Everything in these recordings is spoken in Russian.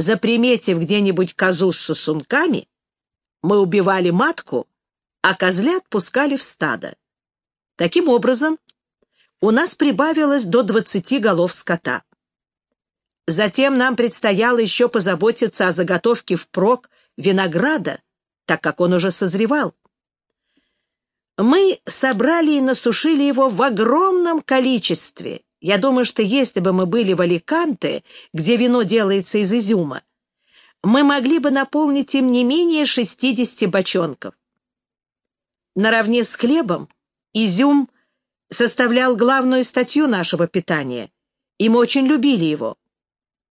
заприметив где-нибудь козу с сосунками, мы убивали матку, а козлят пускали в стадо. Таким образом, у нас прибавилось до двадцати голов скота. Затем нам предстояло еще позаботиться о заготовке впрок винограда, так как он уже созревал. Мы собрали и насушили его в огромном количестве. Я думаю, что если бы мы были в Аликанте, где вино делается из изюма, мы могли бы наполнить им не менее 60 бочонков. Наравне с хлебом изюм составлял главную статью нашего питания, и мы очень любили его.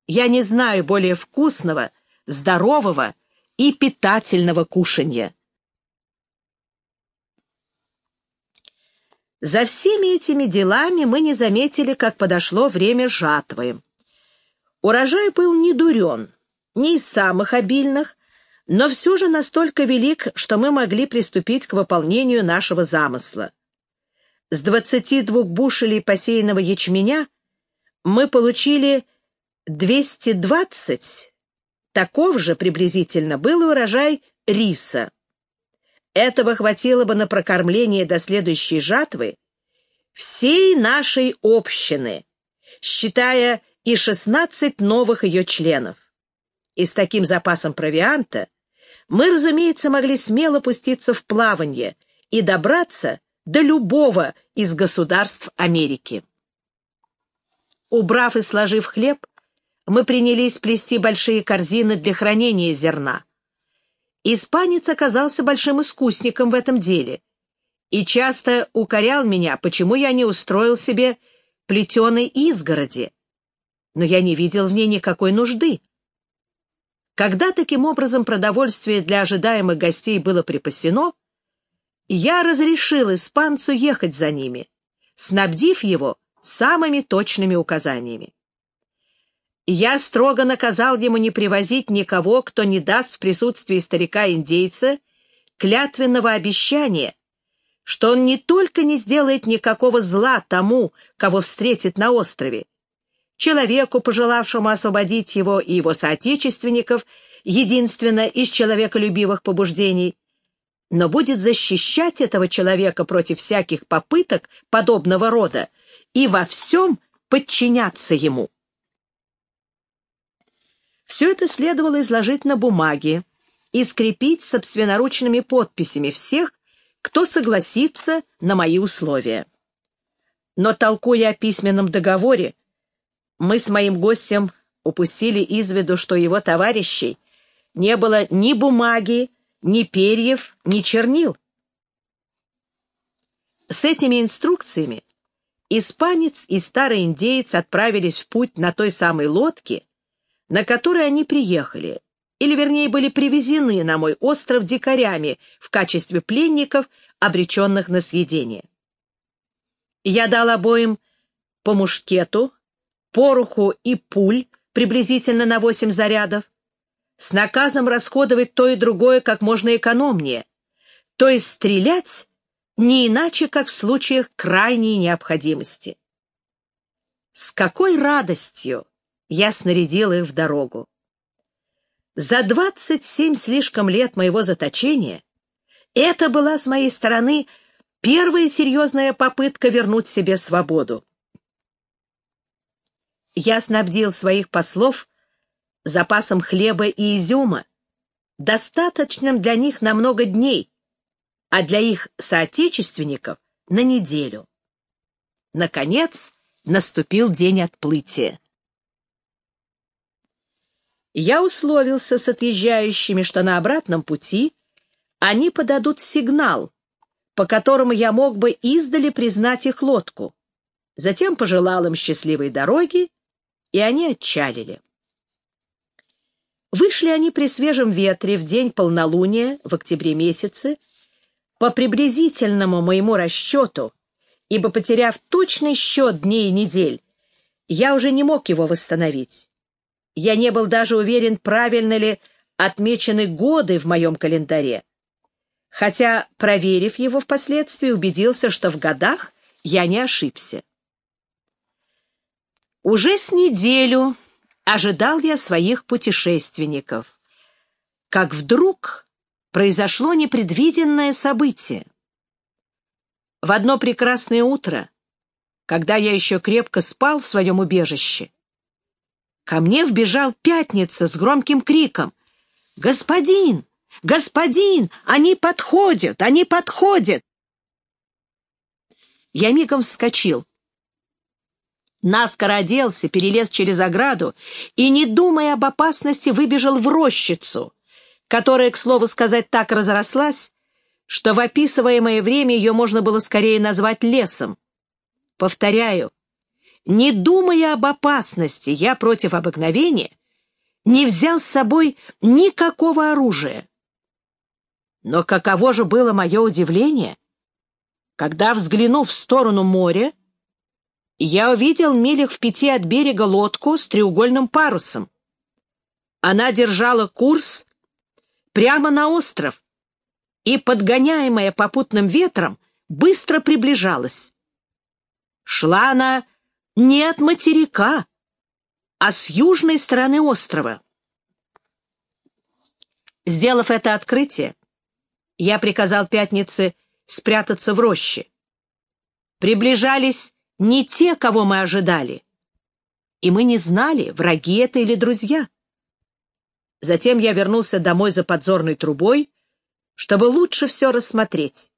Я не знаю более вкусного, здорового и питательного кушанья. За всеми этими делами мы не заметили, как подошло время жатвы. Урожай был не дурен, не из самых обильных, но все же настолько велик, что мы могли приступить к выполнению нашего замысла. С 22 бушелей посеянного ячменя мы получили 220, таков же приблизительно был урожай риса. Этого хватило бы на прокормление до следующей жатвы всей нашей общины, считая и 16 новых ее членов. И с таким запасом провианта мы, разумеется, могли смело пуститься в плавание и добраться до любого из государств Америки. Убрав и сложив хлеб, мы принялись плести большие корзины для хранения зерна. Испанец оказался большим искусником в этом деле и часто укорял меня, почему я не устроил себе плетеной изгороди. Но я не видел в ней никакой нужды. Когда таким образом продовольствие для ожидаемых гостей было припасено, я разрешил испанцу ехать за ними, снабдив его самыми точными указаниями. Я строго наказал ему не привозить никого, кто не даст в присутствии старика-индейца клятвенного обещания, что он не только не сделает никакого зла тому, кого встретит на острове, человеку, пожелавшему освободить его и его соотечественников, единственно из человеколюбивых побуждений, но будет защищать этого человека против всяких попыток подобного рода и во всем подчиняться ему. Все это следовало изложить на бумаге и скрепить собственноручными подписями всех, кто согласится на мои условия. Но, толкуя о письменном договоре, мы с моим гостем упустили из виду, что его товарищей не было ни бумаги, ни перьев, ни чернил. С этими инструкциями испанец и старый индеец отправились в путь на той самой лодке, на которой они приехали, или, вернее, были привезены на мой остров дикарями в качестве пленников, обреченных на съедение. Я дал обоим по мушкету, пороху и пуль приблизительно на восемь зарядов, с наказом расходовать то и другое как можно экономнее, то есть стрелять не иначе, как в случаях крайней необходимости. С какой радостью я снарядил их в дорогу! За двадцать семь слишком лет моего заточения это была с моей стороны первая серьезная попытка вернуть себе свободу я снабдил своих послов запасом хлеба и изюма, достаточным для них на много дней, а для их соотечественников — на неделю. Наконец, наступил день отплытия. Я условился с отъезжающими, что на обратном пути они подадут сигнал, по которому я мог бы издали признать их лодку. Затем пожелал им счастливой дороги и они отчалили. Вышли они при свежем ветре в день полнолуния в октябре месяце, по приблизительному моему расчету, ибо, потеряв точный счет дней и недель, я уже не мог его восстановить. Я не был даже уверен, правильно ли отмечены годы в моем календаре, хотя, проверив его впоследствии, убедился, что в годах я не ошибся. Уже с неделю ожидал я своих путешественников. Как вдруг произошло непредвиденное событие. В одно прекрасное утро, когда я еще крепко спал в своем убежище, ко мне вбежал Пятница с громким криком. «Господин! Господин! Они подходят! Они подходят!» Я мигом вскочил. Наскоро оделся, перелез через ограду и, не думая об опасности, выбежал в рощицу, которая, к слову сказать, так разрослась, что в описываемое время ее можно было скорее назвать лесом. Повторяю, не думая об опасности, я против обыкновения не взял с собой никакого оружия. Но каково же было мое удивление, когда, взглянув в сторону моря, я увидел милях в пяти от берега лодку с треугольным парусом. Она держала курс прямо на остров и, подгоняемая попутным ветром, быстро приближалась. Шла она не от материка, а с южной стороны острова. Сделав это открытие, я приказал Пятнице спрятаться в роще. Приближались не те, кого мы ожидали. И мы не знали, враги это или друзья. Затем я вернулся домой за подзорной трубой, чтобы лучше все рассмотреть.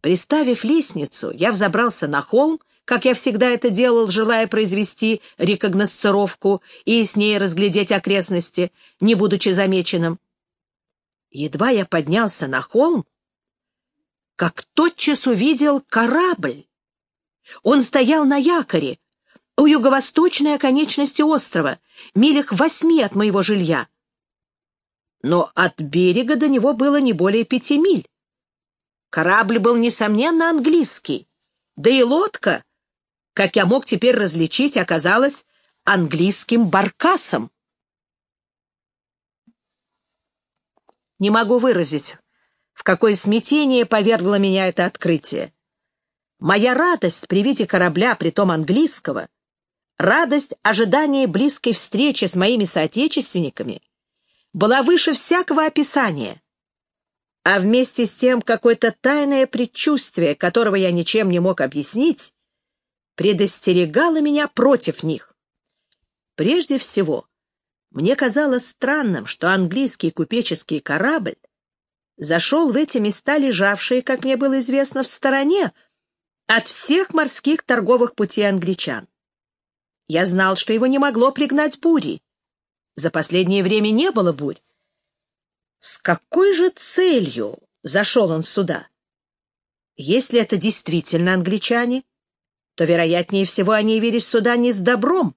Приставив лестницу, я взобрался на холм, как я всегда это делал, желая произвести рекогносцировку и с ней разглядеть окрестности, не будучи замеченным. Едва я поднялся на холм, как тотчас увидел корабль. Он стоял на якоре, у юго-восточной оконечности острова, милях восьми от моего жилья. Но от берега до него было не более пяти миль. Корабль был, несомненно, английский, да и лодка, как я мог теперь различить, оказалась английским баркасом. Не могу выразить, в какое смятение повергло меня это открытие. Моя радость при виде корабля, притом английского, радость ожидания близкой встречи с моими соотечественниками была выше всякого описания, а вместе с тем какое-то тайное предчувствие, которого я ничем не мог объяснить, предостерегало меня против них. Прежде всего, мне казалось странным, что английский купеческий корабль зашел в эти места, лежавшие, как мне было известно, в стороне от всех морских торговых путей англичан. Я знал, что его не могло пригнать бури. За последнее время не было бурь. С какой же целью зашел он сюда? Если это действительно англичане, то, вероятнее всего, они явились сюда не с добром.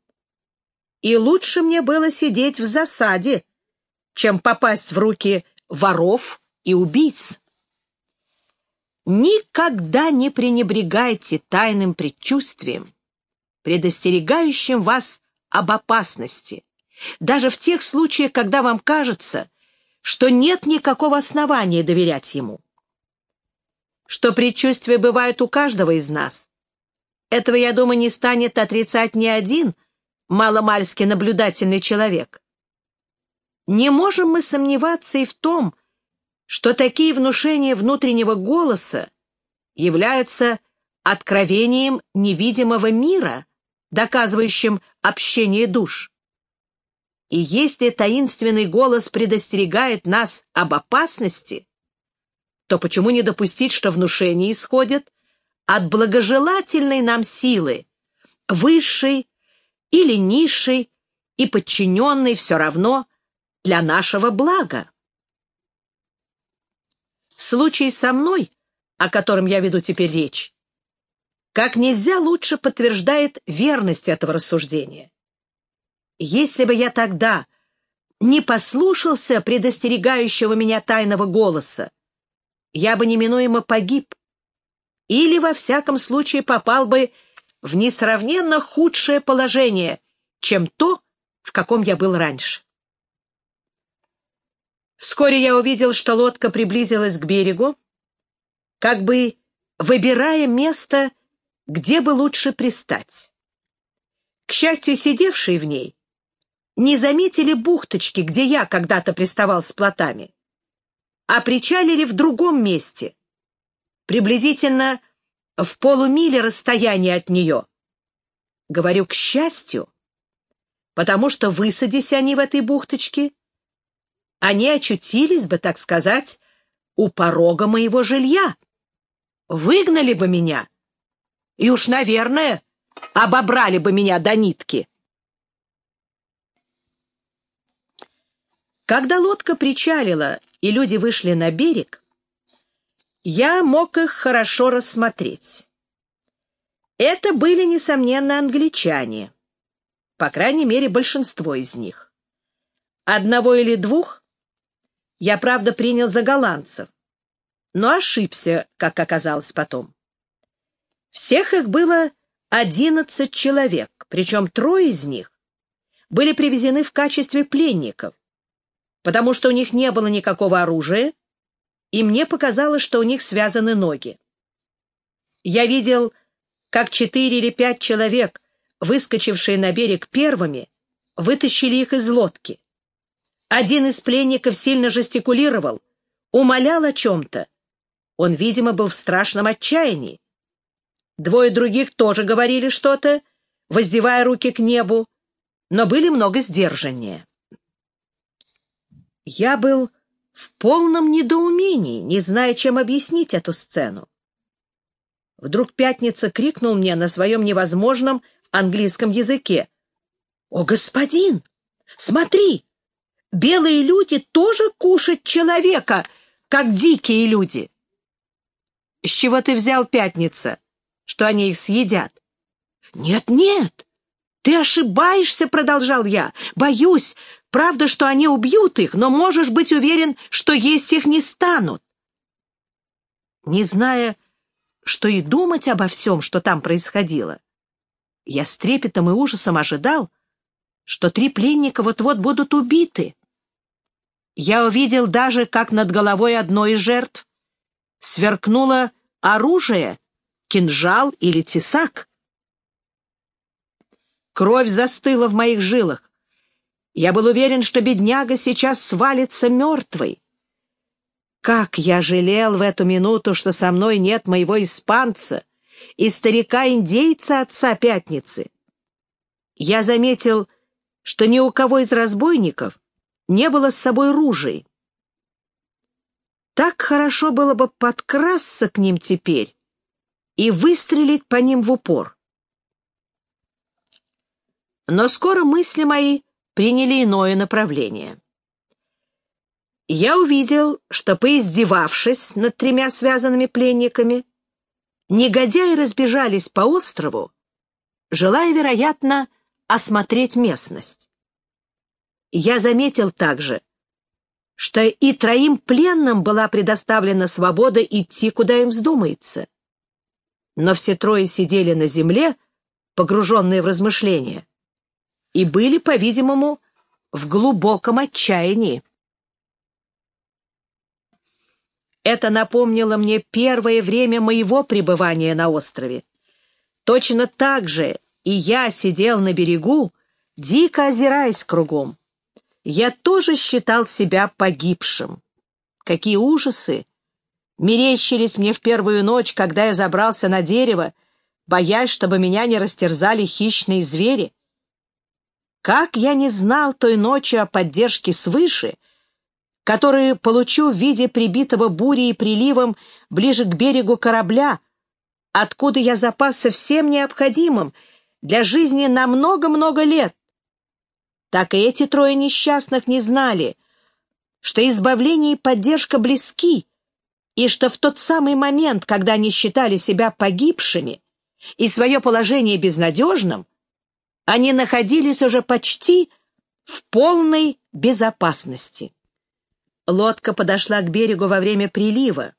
И лучше мне было сидеть в засаде, чем попасть в руки воров и убийц. Никогда не пренебрегайте тайным предчувствием, предостерегающим вас об опасности, даже в тех случаях, когда вам кажется, что нет никакого основания доверять ему. Что предчувствия бывают у каждого из нас, этого, я думаю, не станет отрицать ни один маломальски наблюдательный человек. Не можем мы сомневаться и в том, что такие внушения внутреннего голоса являются откровением невидимого мира, доказывающим общение душ. И если таинственный голос предостерегает нас об опасности, то почему не допустить, что внушения исходят от благожелательной нам силы, высшей или низшей и подчиненной все равно для нашего блага? Случай со мной, о котором я веду теперь речь, как нельзя лучше подтверждает верность этого рассуждения. Если бы я тогда не послушался предостерегающего меня тайного голоса, я бы неминуемо погиб, или, во всяком случае, попал бы в несравненно худшее положение, чем то, в каком я был раньше. Вскоре я увидел, что лодка приблизилась к берегу, как бы выбирая место, где бы лучше пристать. К счастью, сидевший в ней не заметили бухточки, где я когда-то приставал с плотами, а причалили в другом месте, приблизительно в полумиле расстояния от нее. Говорю, к счастью, потому что, высадись они в этой бухточке, они очутились бы, так сказать, у порога моего жилья. Выгнали бы меня. И уж, наверное, обобрали бы меня до нитки. Когда лодка причалила и люди вышли на берег, я мог их хорошо рассмотреть. Это были, несомненно, англичане, по крайней мере, большинство из них. Одного или двух я, правда, принял за голландцев, но ошибся, как оказалось потом. Всех их было одиннадцать человек, причем трое из них были привезены в качестве пленников, потому что у них не было никакого оружия, и мне показалось, что у них связаны ноги. Я видел, как четыре или пять человек, выскочившие на берег первыми, вытащили их из лодки. Один из пленников сильно жестикулировал, умолял о чем-то. Он, видимо, был в страшном отчаянии. Двое других тоже говорили что-то, воздевая руки к небу, но были много сдержаннее. Я был в полном недоумении, не зная, чем объяснить эту сцену. Вдруг Пятница крикнул мне на своем невозможном английском языке. «О, господин, смотри! Белые люди тоже кушают человека, как дикие люди!» «С чего ты взял, Пятница, что они их съедят?» «Нет-нет, ты ошибаешься», — продолжал я. «Боюсь, правда, что они убьют их, но можешь быть уверен, что есть их не станут». Не зная, что и думать обо всем, что там происходило, я с трепетом и ужасом ожидал, что три пленника вот-вот будут убиты. Я увидел даже, как над головой одной из жертв сверкнуло оружие, кинжал или тесак. Кровь застыла в моих жилах. Я был уверен, что бедняга сейчас свалится мертвой. Как я жалел в эту минуту, что со мной нет моего испанца и старика-индейца отца Пятницы. Я заметил, что ни у кого из разбойников не было с собой ружей. Так хорошо было бы подкрасться к ним теперь и выстрелить по ним в упор. Но скоро мысли мои приняли иное направление. Я увидел, что, поиздевавшись над тремя связанными пленниками, негодяи разбежались по острову, желая, вероятно, осмотреть местность. Я заметил также, что и троим пленным была предоставлена свобода идти, куда им вздумается. Но все трое сидели на земле, погруженные в размышления и были, по-видимому, в глубоком отчаянии. Это напомнило мне первое время моего пребывания на острове. Точно так же и я сидел на берегу, дико озираясь кругом. Я тоже считал себя погибшим. Какие ужасы! Мерещились мне в первую ночь, когда я забрался на дерево, боясь, чтобы меня не растерзали хищные звери. Как я не знал той ночью о поддержке свыше, которую получу в виде прибитого бурей и приливом ближе к берегу корабля, откуда я запасся всем необходимым для жизни на много-много лет. Так и эти трое несчастных не знали, что избавление и поддержка близки, и что в тот самый момент, когда они считали себя погибшими и свое положение безнадежным, они находились уже почти в полной безопасности. Лодка подошла к берегу во время прилива,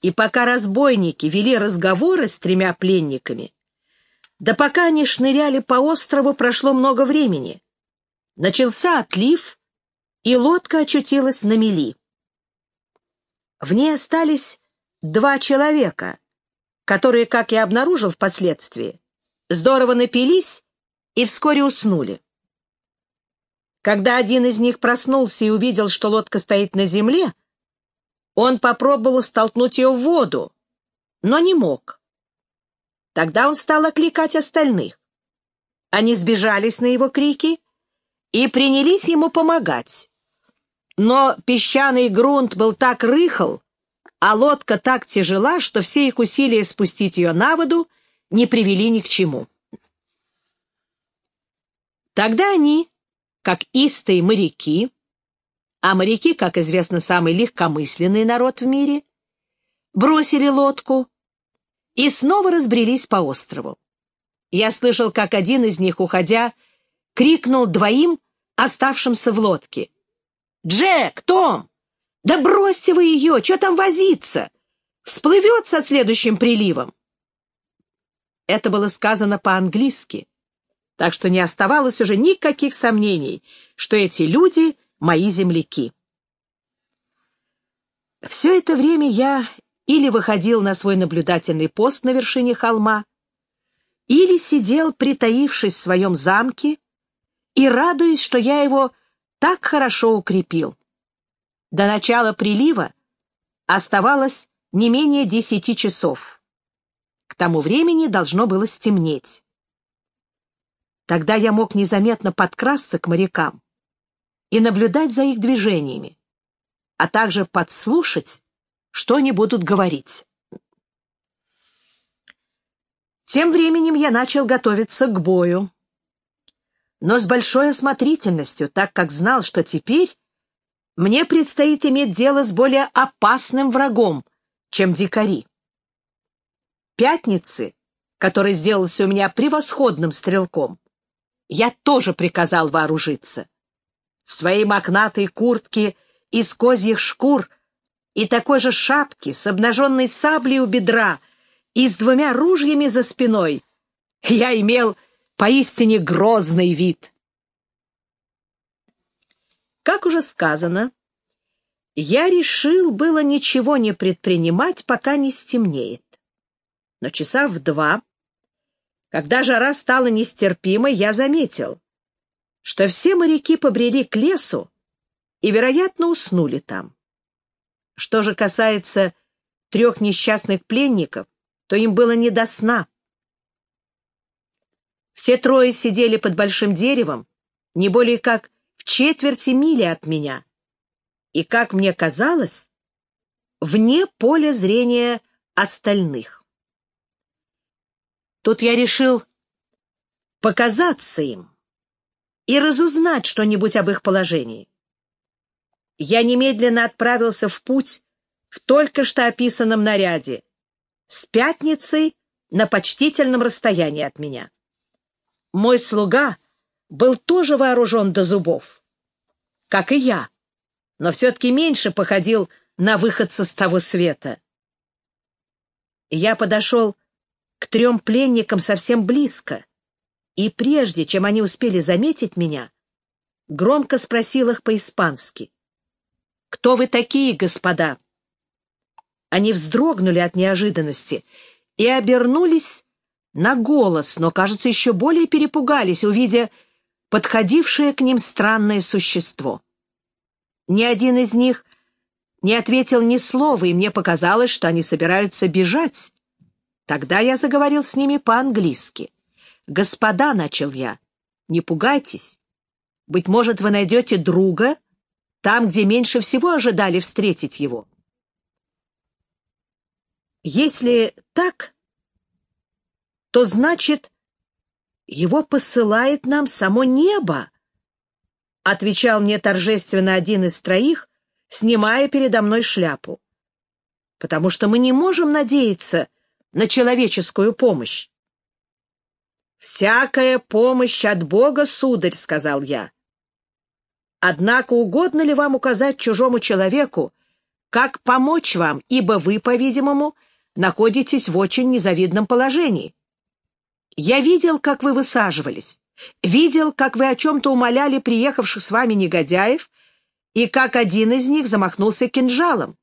и пока разбойники вели разговоры с тремя пленниками, да пока они шныряли по острову, прошло много времени. Начался отлив, и лодка очутилась на мели. В ней остались два человека, которые, как я обнаружил впоследствии, здорово напились и вскоре уснули. Когда один из них проснулся и увидел, что лодка стоит на земле, он попробовал столкнуть ее в воду, но не мог. Тогда он стал окликать остальных. Они сбежались на его крики и принялись ему помогать. Но песчаный грунт был так рыхл, а лодка так тяжела, что все их усилия спустить ее на воду не привели ни к чему. Тогда они, как истые моряки, а моряки, как известно, самый легкомысленный народ в мире, бросили лодку и снова разбрелись по острову. Я слышал, как один из них, уходя, крикнул двоим, оставшимся в лодке. «Джек, Том, да бросьте вы ее, что там возиться? Всплывет со следующим приливом. Это было сказано по-английски, так что не оставалось уже никаких сомнений, что эти люди — мои земляки. Все это время я или выходил на свой наблюдательный пост на вершине холма, или сидел, притаившись в своем замке, и радуясь, что я его так хорошо укрепил. До начала прилива оставалось не менее десяти часов. К тому времени должно было стемнеть. Тогда я мог незаметно подкрасться к морякам и наблюдать за их движениями, а также подслушать, что они будут говорить. Тем временем я начал готовиться к бою, но с большой осмотрительностью, так как знал, что теперь мне предстоит иметь дело с более опасным врагом, чем дикари. Пятницы, который сделался у меня превосходным стрелком, я тоже приказал вооружиться. В своей мохнатой куртке из козьих шкур и такой же шапке с обнаженной саблей у бедра и с двумя ружьями за спиной я имел поистине грозный вид. Как уже сказано, я решил было ничего не предпринимать, пока не стемнеет. Но часа в два, когда жара стала нестерпимой, я заметил, что все моряки побрели к лесу и, вероятно, уснули там. Что же касается трех несчастных пленников, то им было не до сна. Все трое сидели под большим деревом, не более как в четверти мили от меня, и, как мне казалось, вне поля зрения остальных. Тут я решил показаться им и разузнать что-нибудь об их положении. Я немедленно отправился в путь в только что описанном наряде, с пятницей на почтительном расстоянии от меня. Мой слуга был тоже вооружен до зубов, как и я, но все-таки меньше походил на выходца с того света. Я подошел к трем пленникам совсем близко, и прежде, чем они успели заметить меня, громко спросил их по-испански. «Кто вы такие, господа?» Они вздрогнули от неожиданности и обернулись на голос, но, кажется, еще более перепугались, увидя подходившее к ним странное существо. Ни один из них не ответил ни слова, и мне показалось, что они собираются бежать. Тогда я заговорил с ними по-английски. «Господа», — начал я, — «не пугайтесь. Быть может, вы найдете друга там, где меньше всего ожидали встретить его». Если так, то значит, его посылает нам само небо, — отвечал мне торжественно один из троих, снимая передо мной шляпу. — Потому что мы не можем надеяться на человеческую помощь. «Всякая помощь от Бога, сударь», — сказал я. «Однако угодно ли вам указать чужому человеку, как помочь вам, ибо вы, по-видимому, находитесь в очень незавидном положении?» Я видел, как вы высаживались, видел, как вы о чем-то умоляли приехавших с вами негодяев, и как один из них замахнулся кинжалом.